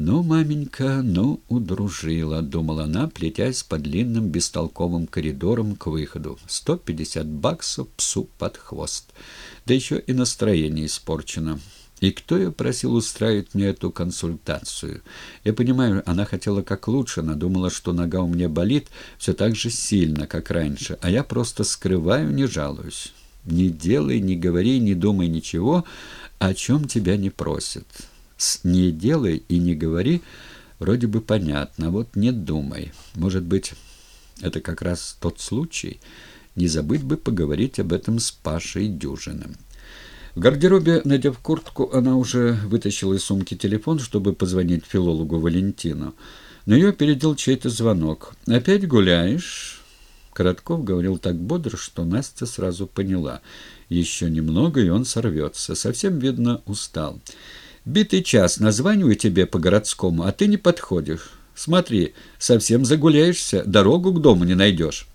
«Ну, маменька, ну, удружила», — думала она, плетясь по длинным бестолковым коридорам к выходу. «Сто пятьдесят баксов псу под хвост. Да еще и настроение испорчено. И кто ее просил устраивать мне эту консультацию? Я понимаю, она хотела как лучше, она думала, что нога у меня болит все так же сильно, как раньше, а я просто скрываю, не жалуюсь. Не делай, не говори, не думай ничего, о чем тебя не просят». С «не делай и не говори» вроде бы понятно, вот не думай. Может быть, это как раз тот случай. Не забыть бы поговорить об этом с Пашей Дюжиным. В гардеробе, надев куртку, она уже вытащила из сумки телефон, чтобы позвонить филологу Валентину. Но ее опередил чей-то звонок. «Опять гуляешь?» Коротков говорил так бодро, что Настя сразу поняла. Еще немного, и он сорвется. Совсем, видно, устал. Битый час названиваю тебе по-городскому, а ты не подходишь. Смотри, совсем загуляешься, дорогу к дому не найдешь.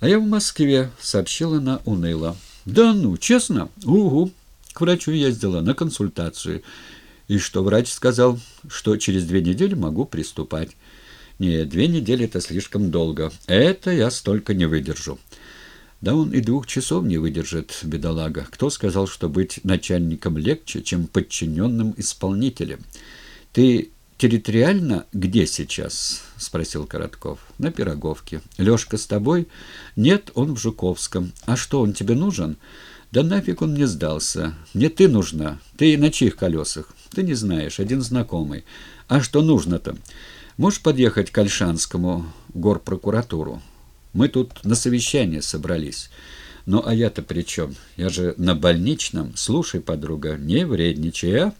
А я в Москве, сообщила она уныло. Да ну, честно? Угу. К врачу ездила на консультацию. И что врач сказал? Что через две недели могу приступать. Нет, две недели это слишком долго. Это я столько не выдержу. Да он и двух часов не выдержит, бедолага. Кто сказал, что быть начальником легче, чем подчиненным исполнителем? Ты территориально где сейчас? Спросил Коротков. На Пироговке. Лешка с тобой? Нет, он в Жуковском. А что, он тебе нужен? Да нафиг он мне сдался. Мне ты нужна. Ты на чьих колесах? Ты не знаешь, один знакомый. А что нужно-то? Можешь подъехать к Альшанскому, в горпрокуратуру? Мы тут на совещание собрались. Ну, а я-то при чем? Я же на больничном. Слушай, подруга, не вредничай, а?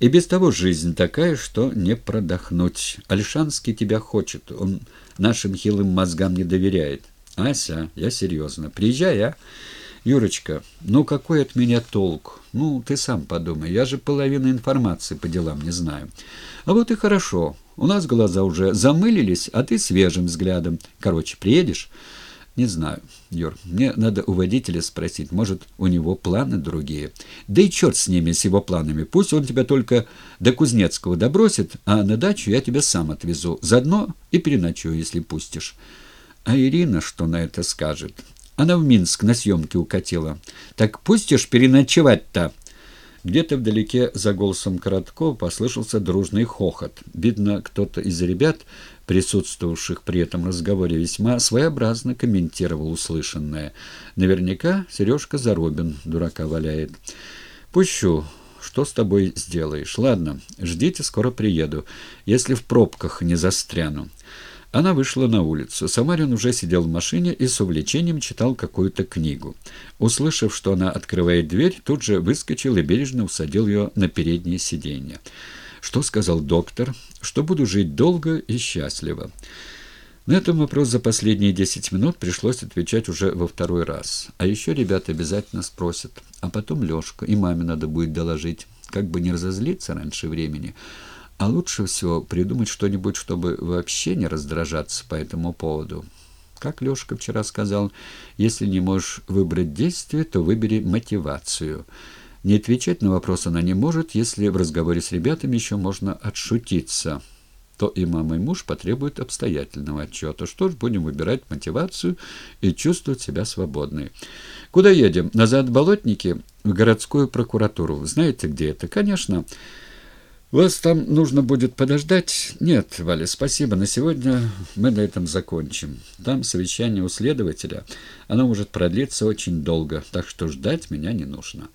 И без того жизнь такая, что не продохнуть. Альшанский тебя хочет. Он нашим хилым мозгам не доверяет. Ася, я серьезно. Приезжай, а? Юрочка, ну какой от меня толк? Ну, ты сам подумай. Я же половину информации по делам не знаю. А вот и хорошо. У нас глаза уже замылились, а ты свежим взглядом. Короче, приедешь? Не знаю, Юр. Мне надо у водителя спросить. Может, у него планы другие. Да и черт с ними, с его планами. Пусть он тебя только до Кузнецкого добросит, а на дачу я тебя сам отвезу. Заодно и переночую, если пустишь. А Ирина что на это скажет? Она в Минск на съемки укатила. Так пустишь переночевать-то? Где-то вдалеке за голосом Короткова послышался дружный хохот. Видно, кто-то из ребят, присутствовавших при этом разговоре, весьма своеобразно комментировал услышанное. Наверняка Сережка Заробин дурака валяет. «Пущу. Что с тобой сделаешь? Ладно, ждите, скоро приеду, если в пробках не застряну». Она вышла на улицу. Самарин уже сидел в машине и с увлечением читал какую-то книгу. Услышав, что она открывает дверь, тут же выскочил и бережно усадил ее на переднее сиденье. «Что сказал доктор? Что буду жить долго и счастливо». На этот вопрос за последние десять минут пришлось отвечать уже во второй раз. А еще ребята обязательно спросят. А потом Лешку и маме надо будет доложить. Как бы не разозлиться раньше времени. А лучше всего придумать что-нибудь, чтобы вообще не раздражаться по этому поводу. Как Лешка вчера сказал, если не можешь выбрать действие, то выбери мотивацию. Не отвечать на вопрос она не может, если в разговоре с ребятами еще можно отшутиться. То и мама, и муж потребуют обстоятельного отчета. Что ж, будем выбирать мотивацию и чувствовать себя свободной. Куда едем? Назад в Болотники? В городскую прокуратуру. Знаете, где это? Конечно. «Вас там нужно будет подождать?» «Нет, Валя, спасибо. На сегодня мы на этом закончим. Там совещание у следователя. Оно может продлиться очень долго, так что ждать меня не нужно».